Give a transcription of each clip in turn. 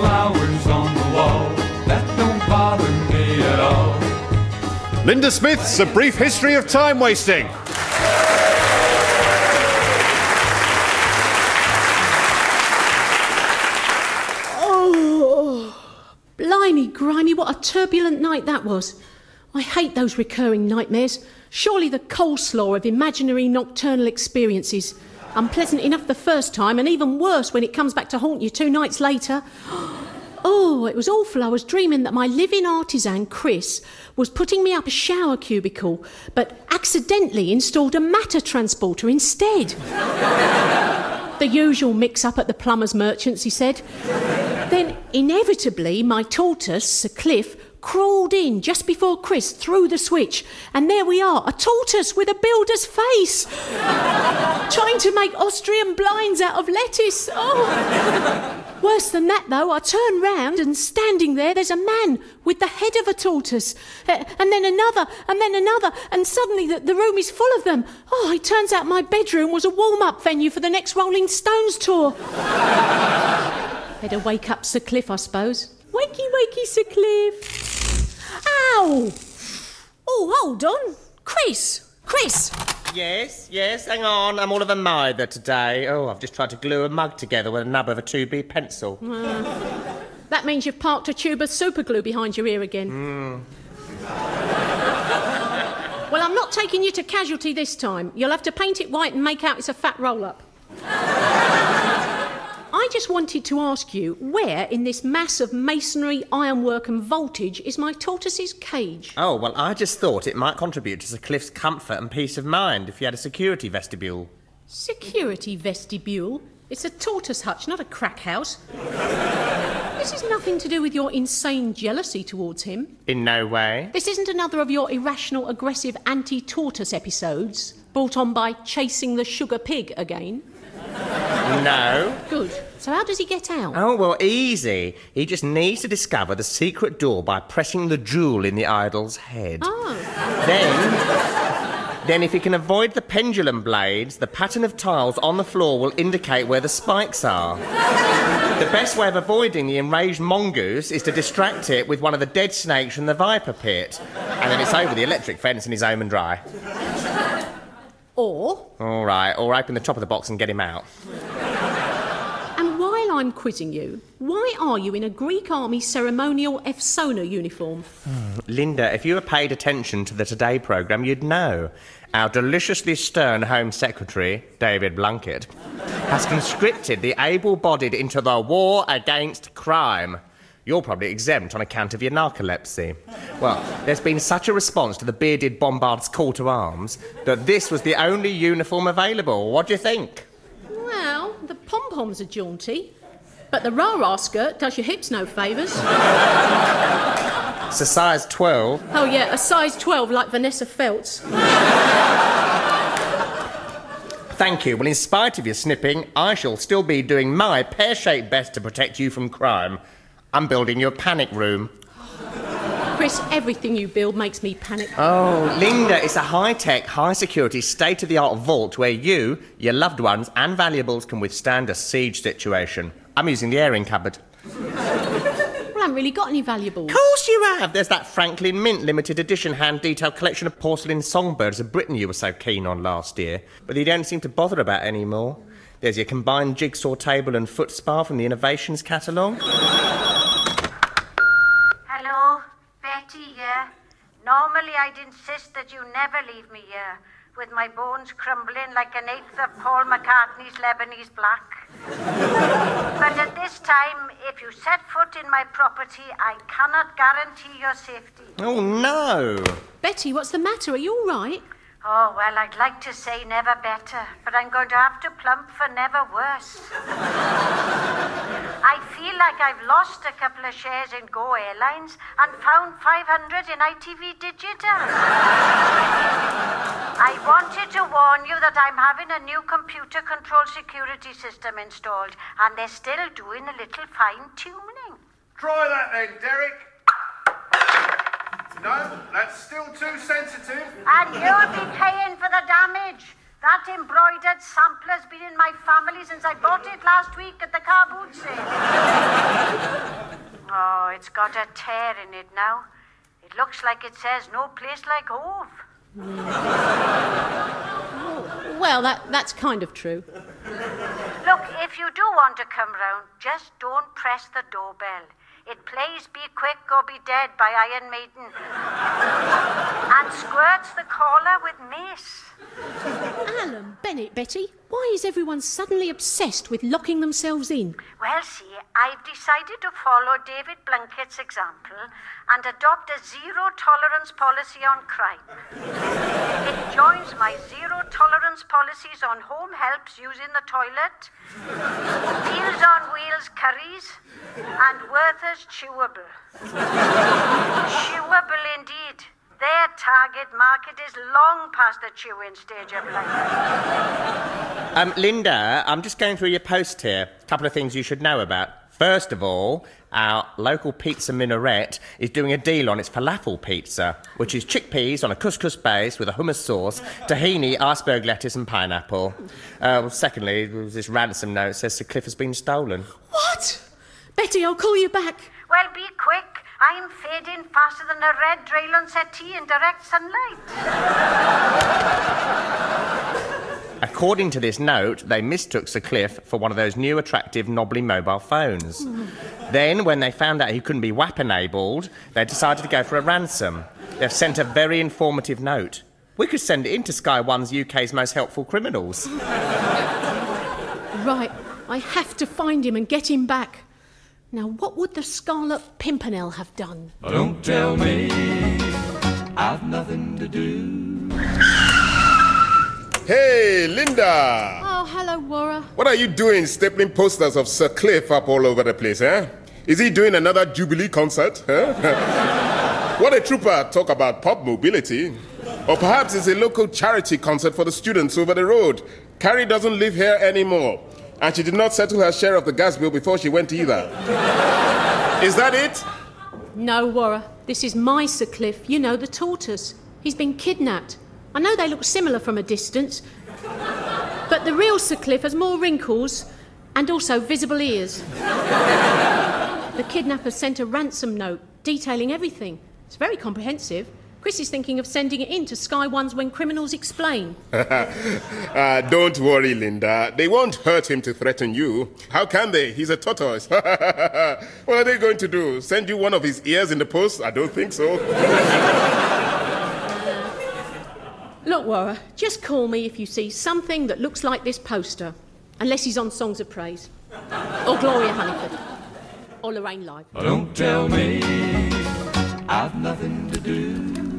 flowers on the wall. That don't bother me at all. Linda Smith's A Brief History of Time Wasting. Oh, blimey, grimy, what a turbulent night that was. I hate those recurring nightmares. Surely the coleslaw of imaginary nocturnal experiences. Unpleasant enough the first time, and even worse when it comes back to haunt you two nights later. Oh, it was awful. I was dreaming that my living artisan, Chris, was putting me up a shower cubicle, but accidentally installed a matter transporter instead. the usual mix up at the plumber's merchants, he said. Then, inevitably, my tortoise, Sir Cliff, crawled in just before Chris threw the switch, and there we are, a tortoise with a builder's face, trying to make Austrian blinds out of lettuce. Oh. Worse than that, though, I turn round and standing there, there's a man with the head of a tortoise, uh, and then another, and then another, and suddenly the, the room is full of them. Oh, it turns out my bedroom was a warm up venue for the next Rolling Stones tour. Better wake up Sir Cliff, I suppose. Wakey, wakey, Sir Cliff. Ow! Oh, hold on. Chris! Chris! Yes, yes, hang on. I'm all of a mither today. Oh, I've just tried to glue a mug together with a nub of a 2B pencil. That means you've parked a tube of super glue behind your ear again. Hmm. Well, I'm not taking you to casualty this time. You'll have to paint it white and make out it's a fat roll up. I just wanted to ask you where in this mass of masonry, ironwork, and voltage is my tortoise's cage? Oh, well, I just thought it might contribute to Sir Cliff's comfort and peace of mind if he had a security vestibule. Security vestibule? It's a tortoise hutch, not a crack house. this is nothing to do with your insane jealousy towards him. In no way. This isn't another of your irrational, aggressive anti tortoise episodes brought on by chasing the sugar pig again. No. Good. So, how does he get out? Oh, well, easy. He just needs to discover the secret door by pressing the jewel in the idol's head. Oh. Then, then if he can avoid the pendulum blades, the pattern of tiles on the floor will indicate where the spikes are. the best way of avoiding the enraged mongoose is to distract it with one of the dead snakes from the viper pit. And then it's over the electric fence and he's home and dry. Or, All right, or open the top of the box and get him out. and while I'm quizzing you, why are you in a Greek army ceremonial Evzone uniform? Hmm, Linda, if you had paid attention to the Today programme, you'd know. Our deliciously stern Home Secretary, David Blunkett, has conscripted the able bodied into the war against crime. You're probably exempt on account of your narcolepsy. Well, there's been such a response to the bearded bombard's call to arms that this was the only uniform available. What do you think? Well, the pom poms are jaunty, but the rah rah skirt does your hips no favours. It's a size 12. Oh, yeah, a size 12 like Vanessa Feltz. Thank you. Well, in spite of your snipping, I shall still be doing my pear shaped best to protect you from crime. I'm building you a panic room. Chris, everything you build makes me panic. Oh, Linda, it's a high tech, high security, state of the art vault where you, your loved ones, and valuables can withstand a siege situation. I'm using the airing cupboard. Well, I haven't really got any valuables. Of course you have. There's that Franklin Mint limited edition hand detailed collection of porcelain songbirds of Britain you were so keen on last year, but you don't seem to bother about anymore. There's your combined jigsaw table and foot spa from the Innovations catalogue. Hello, Betty here. Normally I'd insist that you never leave me here, with my bones crumbling like an eighth of Paul McCartney's Lebanese Black. but at this time, if you set foot in my property, I cannot guarantee your safety. Oh no! Betty, what's the matter? Are you all right? Oh, well, I'd like to say never better, but I'm going to have to plump for never worse. I feel like I've lost a couple of shares in Go Airlines and found 500 in ITV Digital. I wanted to warn you that I'm having a new computer control security system installed, and they're still doing a little fine tuning. Try that then, Derek. No, that's still too sensitive. And you'll be paying for the damage. That embroidered sampler's been in my family since I bought it last week at the car boot sale. oh, it's got a tear in it now. It looks like it says no place like Hove. Well, that, that's kind of true. Look, if you do want to come round, just don't press the doorbell. It plays Be Quick or Be Dead by Iron Maiden. and squirts the caller with mace. Alan Bennett, Betty, why is everyone suddenly obsessed with locking themselves in? Well, see, I've decided to follow David Blunkett's example and adopt a zero tolerance policy on crime. it joins my zero tolerance policies on home helps using the toilet, Meals on Wheels curries, and Werther's chewable. chewable indeed. Their target market is long past the chewing stage of life. Um, Linda, I'm just going through your post here. A couple of things you should know about. First of all, our local pizza minaret is doing a deal on its falafel pizza, which is chickpeas on a couscous base with a hummus sauce, tahini, iceberg lettuce, and pineapple. Uh, well, secondly, there's this ransom note says Sir Cliff has been stolen. What? Betty, I'll call you back. Well, be quick. I'm fading faster than a red Dralon settee in direct sunlight. According to this note, they mistook Sir Cliff for one of those new attractive knobbly mobile phones. then, when they found out he couldn't be WAP enabled, they decided to go for a ransom. They've sent a very informative note. We could send it in to Sky One's UK's most helpful criminals. Right, I have to find him and get him back. Now, what would the Scarlet Pimpernel have done? Don't tell me I've nothing to do. Hey, Linda! Oh, hello, Wara. What are you doing stapling posters of Sir Cliff up all over the place, eh? Is he doing another Jubilee concert? Huh? what a trooper! Talk about pop mobility. Or perhaps it's a local charity concert for the students over the road. Carrie doesn't live here anymore, and she did not settle her share of the gas bill before she went either. Is that it? No, Wara. This is my Sir Cliff. You know, the tortoise. He's been kidnapped. I know they look similar from a distance, but the real Sir Cliff has more wrinkles and also visible ears. the kidnappers sent a ransom note detailing everything. It's very comprehensive. Chris is thinking of sending it in to Sky Ones when criminals explain. Uh, don't worry, Linda. They won't hurt him to threaten you. How can they? He's a tortoise. what are they going to do? Send you one of his ears in the post? I don't think so. Look, Wara, just call me if you see something that looks like this poster, unless he's on Songs of Praise, or Gloria Hunniford, or Lorraine Live. Don't tell me I've nothing to do.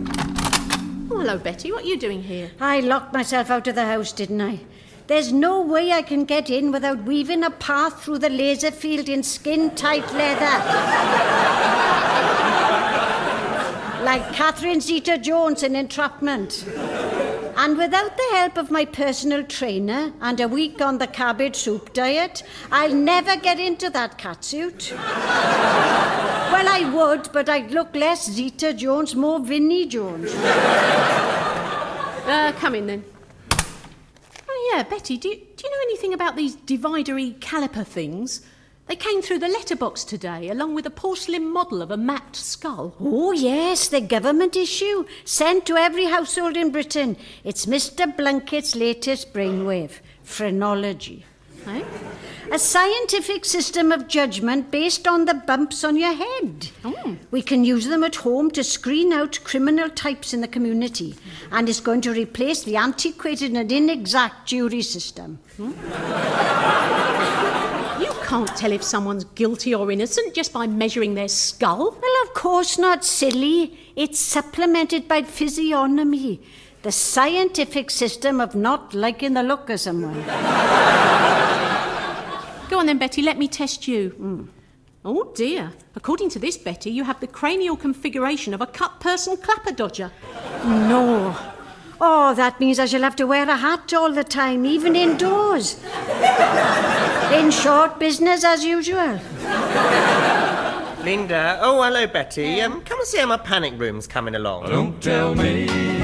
Hello, Betty. What are you doing here? I locked myself out of the house, didn't I? There's no way I can get in without weaving a path through the laser field in skin tight leather. like Catherine Zeta Jones in Entrapment. And without the help of my personal trainer and a week on the cabbage soup diet, I'll never get into that catsuit. Well, I would, but I'd look less Zeta Jones, more Vinnie Jones. Uh, come in then. Oh, yeah, Betty, do you, do you know anything about these dividery caliper things? They came through the letterbox today, along with a porcelain model of a mapped skull. Oh, yes, the government issue, sent to every household in Britain. It's Mr. Blunkett's latest brainwave, phrenology. A scientific system of judgment based on the bumps on your head. Oh. We can use them at home to screen out criminal types in the community, and it's going to replace the antiquated and inexact jury system. You can't tell if someone's guilty or innocent just by measuring their skull. Well, of course not, silly. It's supplemented by physiognomy, the scientific system of not liking the look of someone. Go on then, Betty, let me test you. Oh dear. According to this, Betty, you have the cranial configuration of a cut person clapper dodger. No. Oh, that means I shall have to wear a hat all the time, even indoors. In short, business as usual. Linda, oh, hello, Betty. Um, come and see how my panic room's coming along. Don't tell me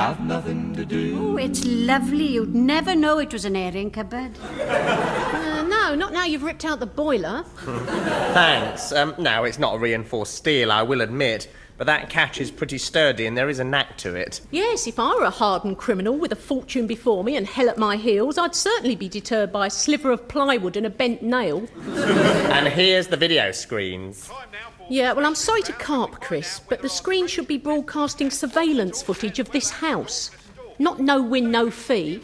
I've nothing to to do. Oh, it's lovely. You'd never know it was an airing cupboard. Uh, no, not now you've ripped out the boiler. Thanks. Um, no, it's not reinforced steel, I will admit. But that catch is pretty sturdy and there is a knack to it. Yes, if I were a hardened criminal with a fortune before me and hell at my heels, I'd certainly be deterred by a sliver of plywood and a bent nail. And here's the video screens. Yeah, well, I'm sorry to carp, Chris, but the screen should be broadcasting surveillance footage of this house. Not no win, no fee.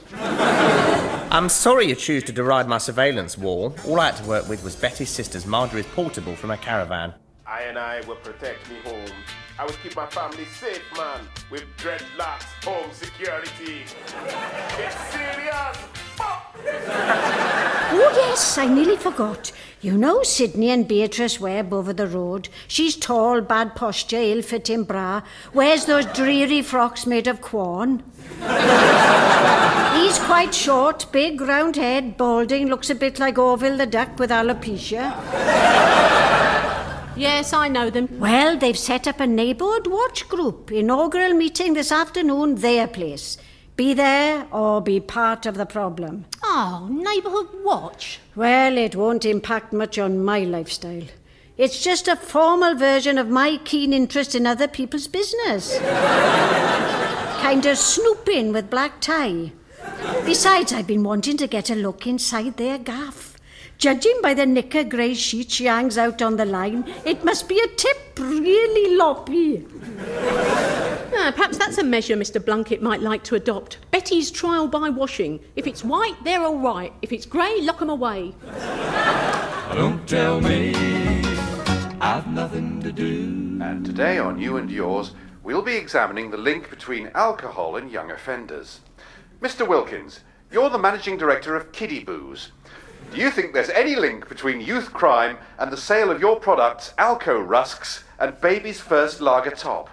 I'm sorry you choose to deride my surveillance wall. All I had to work with was Betty's sister's Marjorie's portable from a caravan. I and I will protect me home. I will keep my family safe, man, with dreadlocks, home security. It's serious. Oh, yes, I nearly forgot. You know Sidney and Beatrice Webb over the road. She's tall, bad posture, ill fitting bra, wears those dreary frocks made of corn. He's quite short, big round head, balding, looks a bit like Orville the duck with alopecia. Yes, I know them. Well, they've set up a neighbourhood watch group. Inaugural meeting this afternoon, their place. Be there or be part of the problem. Oh, neighbourhood watch. Well, it won't impact much on my lifestyle. It's just a formal version of my keen interest in other people's business. kind of snooping with black tie. Besides, I've been wanting to get a look inside their gaff. Judging by the knicker grey sheet she hangs out on the line, it must be a tip really loppy. Ah, perhaps that's a measure Mr. Blunkett might like to adopt. Betty's trial by washing. If it's white, they're all right. If it's grey, lock 'em away. Don't tell me I've nothing to do. And today on You and Yours, we'll be examining the link between alcohol and young offenders. Mr. Wilkins, you're the managing director of Kiddie Booze. Do you think there's any link between youth crime and the sale of your products, Alco Rusks, and Baby's First Lager Top?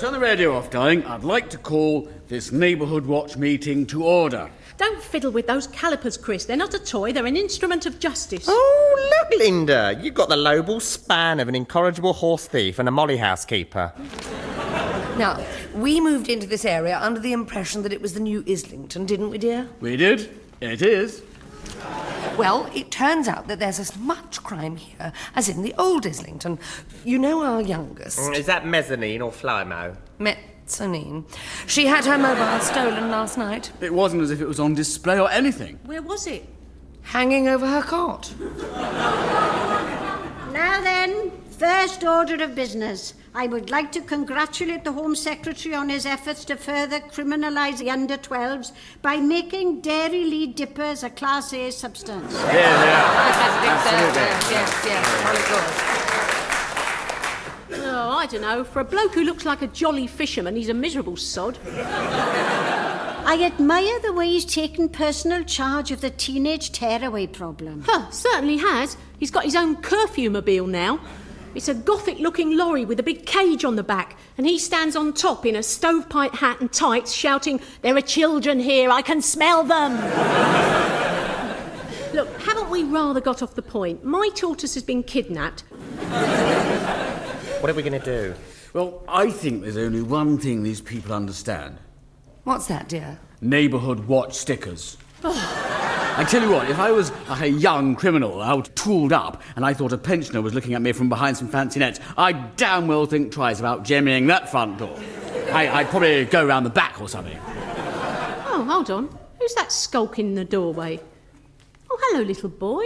Turn the radio off, darling. I'd like to call this neighbourhood watch meeting to order. Don't fiddle with those calipers, Chris. They're not a toy, they're an instrument of justice. Oh, look, Linda. You've got the lobal span of an incorrigible horse thief and a molly housekeeper. Now, we moved into this area under the impression that it was the new Islington, didn't we, dear? We did. It is. Well, it turns out that there's as much crime here as in the old Islington. You know our youngest, mm, Is that mezzanine or Flymo? Mezzanine. She had her mobile stolen last night, It wasn't as if it was on display or anything. Where was it? hanging over her cot. Now then, first order of business. I would like to congratulate the Home Secretary on his efforts to further criminalise the under 12s by making Dairylea dippers a Class A substance. Yeah, yeah. Yes, yes, yes. Very good. Oh, I don't know. For a bloke who looks like a jolly fisherman, he's a miserable sod. I admire the way he's taken personal charge of the teenage tearaway problem. Huh, certainly has. He's got his own curfew mobile now. It's a gothic looking lorry with a big cage on the back, and he stands on top in a stovepipe hat and tights, shouting, There are children here, I can smell them! Look, haven't we rather got off the point? My tortoise has been kidnapped. What are we going to do? Well, I think there's only one thing these people understand What's that, dear? neighbourhood watch stickers. Oh. I tell you what, if I was a young criminal out tooled up and I thought a pensioner was looking at me from behind some fancy nets, I'd damn well think twice about jemmying that front door. I, I'd probably go round the back or something. Oh, hold on. Who's that skulking in the doorway? Oh, hello, little boy.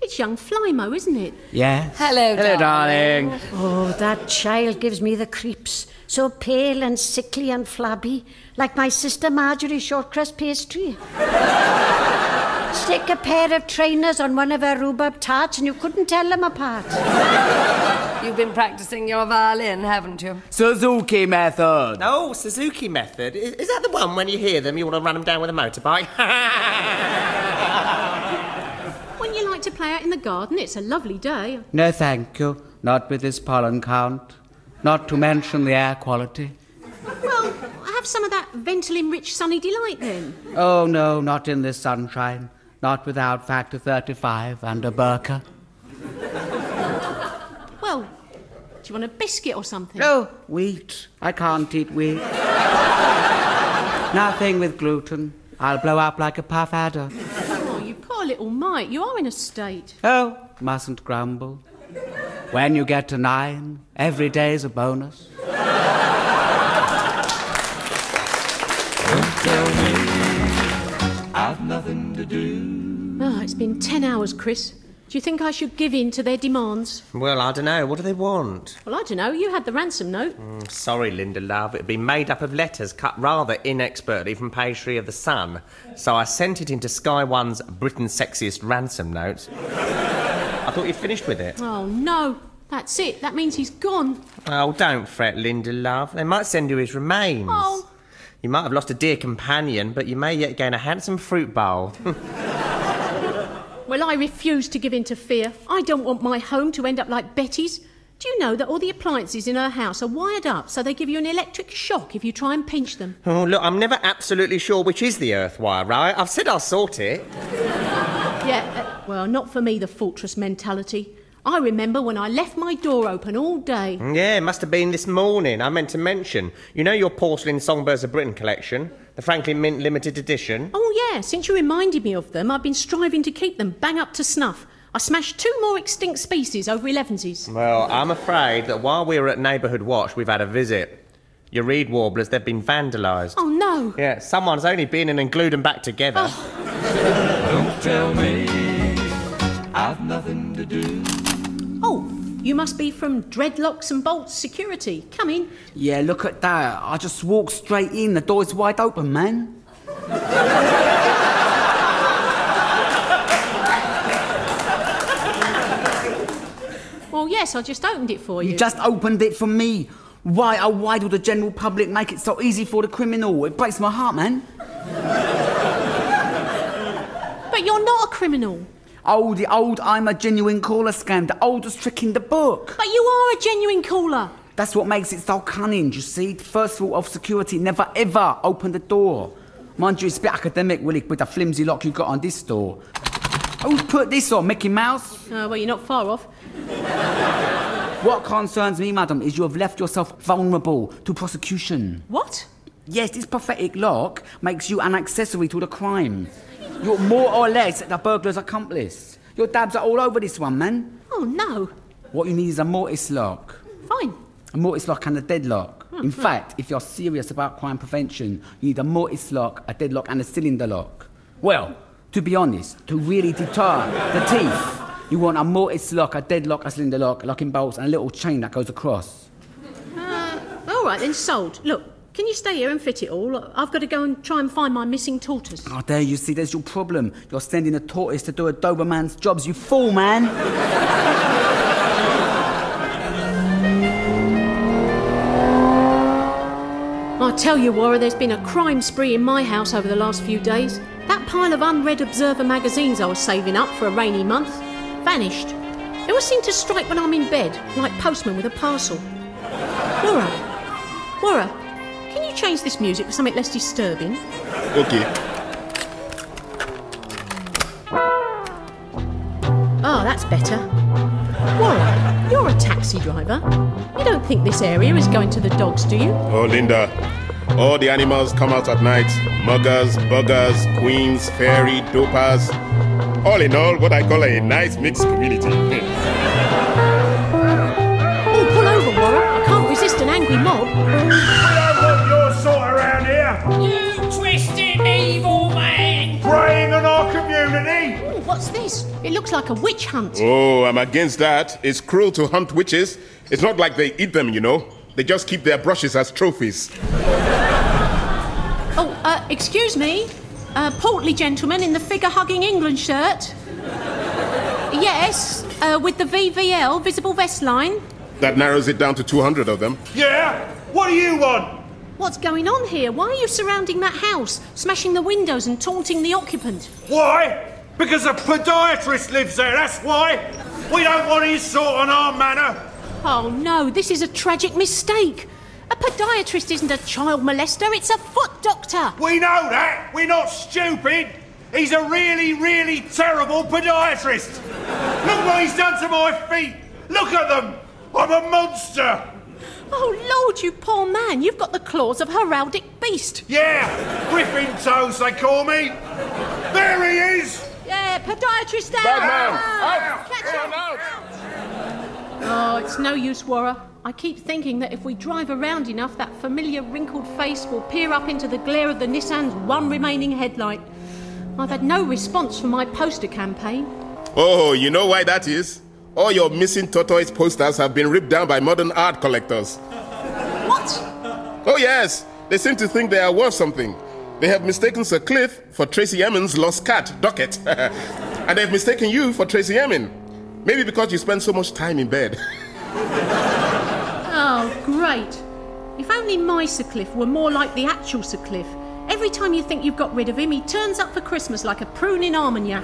It's young Flymo, isn't it? Yes. Hello, Hello, darling. Oh, that child gives me the creeps. So pale and sickly and flabby, like my sister Marjorie's short crust pastry. Stick a pair of trainers on one of her rhubarb tarts and you couldn't tell them apart. You've been practicing your violin, haven't you? Suzuki method. Oh, Suzuki method. Is, is that the one when you hear them, you want to run them down with a motorbike? When you like to play out in the garden, it's a lovely day. No, thank you. Not with this pollen count. Not to mention the air quality. Well, have some of that Ventolin rich sunny delight then. Oh, no, not in this sunshine. Not without factor 35 and a burqa. Well, Do you want a biscuit or something? No, wheat. I can't eat wheat. Nothing with gluten. I'll blow up like a puff adder. Oh, you poor little mite. You are in a state. Oh, mustn't grumble. When you get to nine, every day's a bonus. I've nothing to do. Oh, it's been ten hours, Chris. Do you think I should give in to their demands? Well, I don't know. What do they want? Well, I don't know. You had the ransom note. Mm, sorry, Linda Love. It'd been made up of letters cut rather inexpertly from page three of The Sun. So I sent it into Sky One's Britain's Sexiest Ransom Note. I thought you'd finished with it. Oh, no. That's it. That means he's gone. Oh, don't fret, Linda Love. They might send you his remains. Oh. You might have lost a dear companion, but you may yet gain a handsome fruit bowl. Well, I refuse to give in to fear. I don't want my home to end up like Betty's. Do you know that all the appliances in her house are wired up so they give you an electric shock if you try and pinch them? oh, look, I'm never absolutely sure which is the earth wire, right? I've said I'll sort it. Yeah, uh, well, not for me, the fortress mentality. I remember when I left my door open all day. Yeah, it must have been this morning. I meant to mention. You know your porcelain Songbirds of Britain collection? The Franklin Mint limited edition? Oh, yeah, since you reminded me of them, I've been striving to keep them bang up to snuff. I smashed two more extinct species over 11sies. Well, I'm afraid that while we were at Neighbourhood Watch, we've had a visit. Your reed warblers, they've been vandalised. Oh, no. Yeah, someone's only been in and glued them back together. Oh. Don't tell me I've nothing to do. You must be from Dreadlocks and Bolts Security. Come in. Yeah, look at that. I just walked straight in. The door's wide open, man. Well, yes, I just opened it for you. You just opened it for me. Why, oh, why do the general public make it so easy for the criminal? It breaks my heart, man. But you're not a criminal. Oh, the old I'm a genuine caller scam, the oldest trick in the book. But you are a genuine caller. That's what makes it so cunning, do you see. The first rule of security, never ever open the door. Mind you, it's a bit academic, Willie, with the flimsy lock you got on this door. Who's put this on, Mickey Mouse? Uh, well, you're not far off. What concerns me, madam, is you have left yourself vulnerable to prosecution. What? Yes, this prophetic lock makes you an accessory to the crime. You're more or less the burglar's accomplice. Your dabs are all over this one, man. Oh, no. What you need is a mortise lock. Fine. A mortise lock and a deadlock. In fact, if you're serious about crime prevention, you need a mortise lock, a deadlock, and a cylinder lock. Well, to be honest, to really deter the thief, you want a mortise lock, a deadlock, a cylinder lock, locking bolts, and a little chain that goes across. Uh, all right, then, sold. Look, can you stay here and fit it all? I've got to go and try and find my missing tortoise. Oh, there you see, there's your problem. You're sending a tortoise to do a Doberman's jobs, you fool, man. I tell you, Warren, there's been a crime spree in my house over the last few days. That pile of unread Observer magazines I was saving up for a rainy month vanished. They always seem to strike when I'm in bed, like postman with a parcel. Laura, Laura, can you change this music for something less disturbing? Okay. Oh, that's better. Warren, you're a taxi driver. You don't think this area is going to the dogs, do you? Oh, Linda. All the animals come out at night. Muggers, buggers, queens, fairy, dopers. All in all, what I call a nice mixed community. what's this? It looks like a witch hunt. oh, I'm against that. It's cruel to hunt witches. It's not like they eat them, you know. They just keep their brushes as trophies. Oh, uh, excuse me. A portly gentleman in the figure hugging England shirt. Yes, uh, with the VVL visible vest line. That narrows it down to 200 of them. Yeah? What do you want? What's going on here? Why are you surrounding that house, smashing the windows and taunting the occupant? Why? Because a podiatrist lives there, that's why. We don't want his sort on our manor. Oh no, this is a tragic mistake. A podiatrist isn't a child molester, it's a foot doctor. We know that. We're not stupid. He's a really, really terrible podiatrist. Look what he's done to my feet. Look at them. I'm a monster! Oh, Lord, you poor man. You've got the claws of a heraldic beast. Yeah! Griffin toes, they call me! There he is! Yeah, podiatrist out. Bad man! Ah, Out! Catch him. out! Oh, it's no use, Warrer. I keep thinking that if we drive around enough, that familiar wrinkled face will peer up into the glare of the Nissan's one remaining headlight. I've had no response from my poster campaign. Oh, you know why that is? All your missing tortoise posters have been ripped down by modern art collectors. What? Oh, yes. They seem to think they are worth something. They have mistaken Sir Cliff for Tracey Emin's lost cat, Docket. and they've mistaken you for Tracey Emin. Maybe because you spend so much time in bed. Oh, great. If only my Sir Cliff were more like the actual Sir Cliff. Every time you think you've got rid of him, he turns up for Christmas like a prune in Armagnac.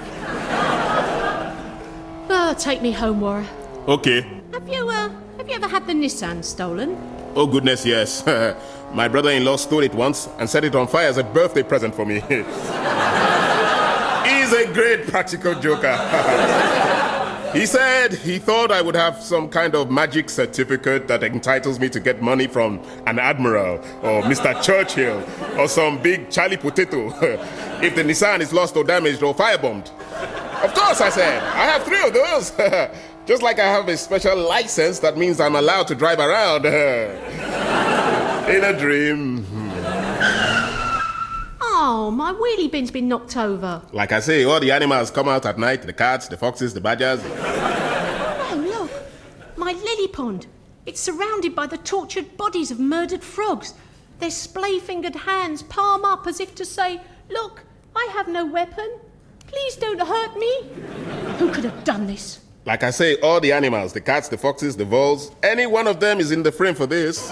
Ah, take me home, Warrer. okay. Have you, uh, have you ever had the Nissan stolen? Oh, goodness, yes. My brother in law stole it once and set it on fire as a birthday present for me. He's a great practical joker. he said he thought I would have some kind of magic certificate that entitles me to get money from an admiral or Mr. Churchill or some big Charlie Potato if the Nissan is lost or damaged or firebombed. Of course, I said. I have three of those. Just like I have a special license that means I'm allowed to drive around. Uh, in a dream. Hmm. Oh, my wheelie bin's been knocked over. Like I say, all the animals come out at night the cats, the foxes, the badgers. Oh, look. My lily pond. It's surrounded by the tortured bodies of murdered frogs. Their splay fingered hands palm up as if to say, Look, I have no weapon. Please don't hurt me. Who could have done this? Like I say, all the animals the cats, the foxes, the voles any one of them is in the frame for this.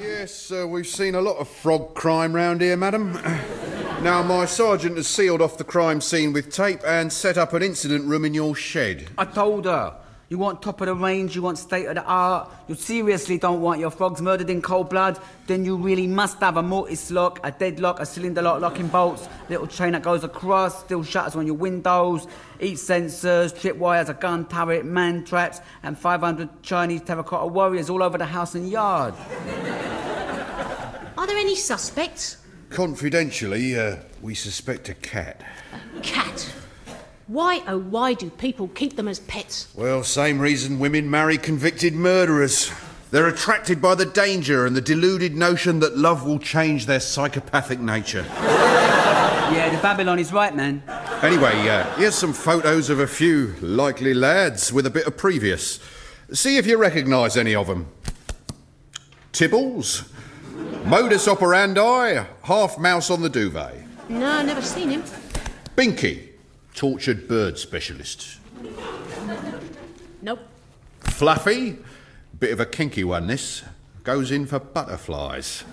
Yes, uh, we've seen a lot of frog crime round here, madam. Now, my sergeant has sealed off the crime scene with tape and set up an incident room in your shed. I told her. You want top of the range, you want state of the art, you seriously don't want your frogs murdered in cold blood, then you really must have a mortise lock, a deadlock, a cylinder lock locking bolts, little chain that goes across, steel shutters on your windows, heat sensors, trip wires, a gun turret, man traps, and 500 Chinese terracotta warriors all over the house and yard. Are there any suspects? Confidentially, uh, we suspect a cat. A Cat. Why, oh, why do people keep them as pets? Well, same reason women marry convicted murderers. They're attracted by the danger and the deluded notion that love will change their psychopathic nature. Yeah, the Babylon is right, man. Anyway, uh, here's some photos of a few likely lads with a bit of previous. See if you recognise any of them. Tibbles, modus operandi, half mouse on the duvet. No, never seen him. Binky, tortured bird specialist. Nope. Fluffy, bit of a kinky one this, goes in for butterflies.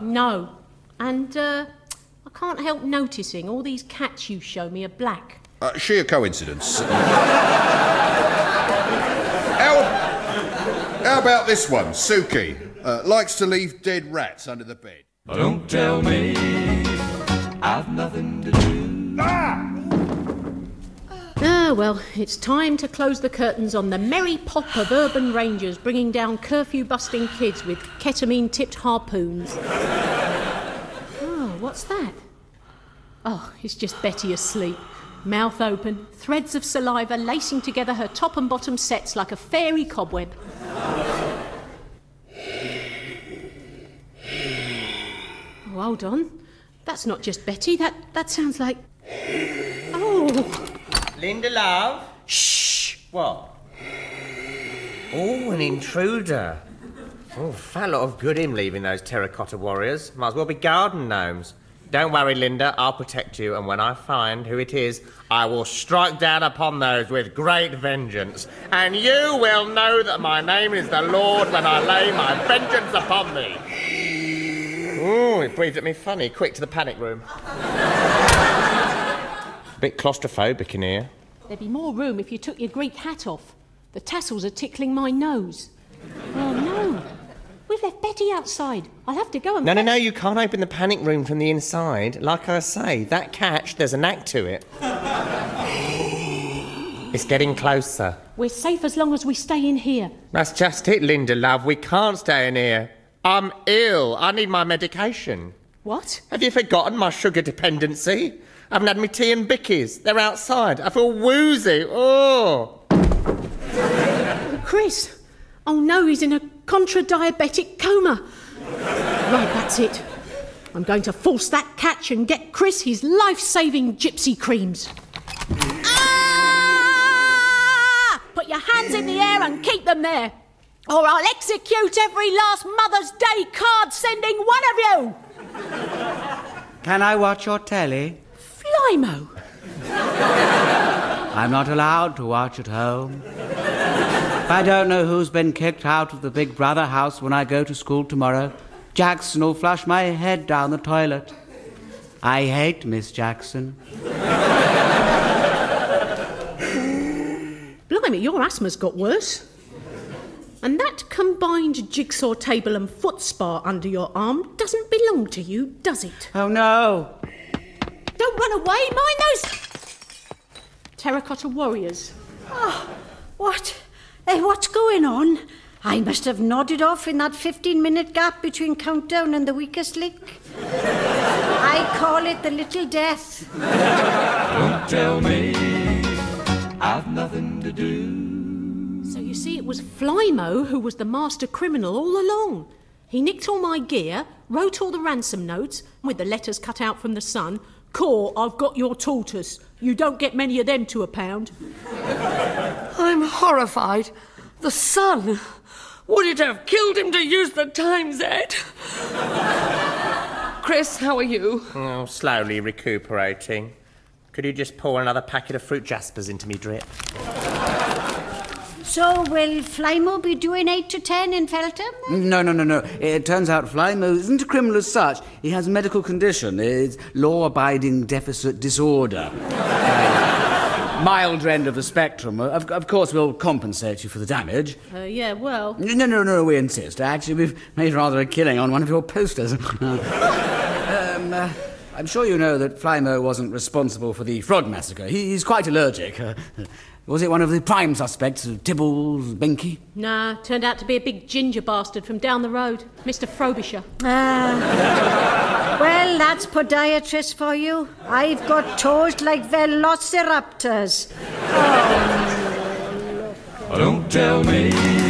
No. And, uh, I can't help noticing all these cats you show me are black. Uh, sheer coincidence. how, how about this one, Suki? Uh, likes to leave dead rats under the bed. Don't tell me I've nothing to do. Ah, Ah, well, it's time to close the curtains on the merry pop of urban rangers bringing down curfew busting kids with ketamine tipped harpoons. Oh, what's that? Oh, it's just Betty asleep. Mouth open, threads of saliva lacing together her top and bottom sets like a fairy cobweb. Oh, hold on. That's not just Betty. That that sounds like. Oh. Linda, love. Shh. What? Oh, an intruder. Oh, fat lot of good him leaving those terracotta warriors. Might as well be garden gnomes. Don't worry, Linda. I'll protect you, and when I find who it is, I will strike down upon those with great vengeance. And you will know that my name is the Lord when I lay my vengeance upon thee. Oh, it breathed at me funny. Quick to the panic room. Bit claustrophobic in here. There'd be more room if you took your Greek hat off. The tassels are tickling my nose. Oh no. We've left Betty outside. I'll have to go and. No, no, no, you can't open the panic room from the inside. Like I say, that catch, there's a knack to it. it's getting closer. We're safe as long as we stay in here. That's just it, Linda, love. We can't stay in here. I'm ill. I need my medication. What? Have you forgotten my sugar dependency? I haven't had my tea and bickies. They're outside. I feel woozy. Oh. Chris! Oh no, he's in a contra diabetic coma. Right, that's it. I'm going to force that catch and get Chris his life saving gypsy creams. Ah! Put your hands in the air and keep them there, or I'll execute every last Mother's Day card sending one of you! Can I watch your telly? Flymo! I'm not allowed to watch at home. I don't know who's been kicked out of the Big Brother house when I go to school tomorrow. Jackson will flush my head down the toilet. I hate Miss Jackson. Blimey, your asthma's got worse. And that combined jigsaw table and foot spa under your arm doesn't belong to you, does it? Oh no! Don't run away, mind those terracotta warriors. Oh, what? Hey, what's going on? I must have nodded off in that 15 minute gap between countdown and the weakest link. I call it the little death. Don't tell me I've nothing to do. So you see, it was Flymo who was the master criminal all along. He nicked all my gear, wrote all the ransom notes, with the letters cut out from the sun. Core, I've got your tortoise. You don't get many of them to a pound. I'm horrified. The sun. Would it have killed him to use the Times Ed? Chris, how are you? Oh, slowly recuperating. Could you just pour another packet of fruit jaspers into me drip? So, will Flymo be doing 8 to 10 in Feltham? No, no, no, no. It turns out Flymo isn't a criminal as such. He has a medical condition. It's law abiding deficit disorder. Uh, Milder end of the spectrum. Of, of course, we'll compensate you for the damage. Uh, yeah, well. No, no, no, we insist. Actually, we've made rather a killing on one of your posters. um, uh, I'm sure you know that Flymo wasn't responsible for the frog massacre. He, he's quite allergic. Uh, was it one of the prime suspects, Tibbles, Binky? Nah, turned out to be a big ginger bastard from down the road, Mr. Frobisher. Ah. well, that's podiatrist for you. I've got toes like velociraptors. Don't tell me